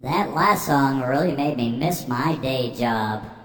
That last song really made me miss my day job.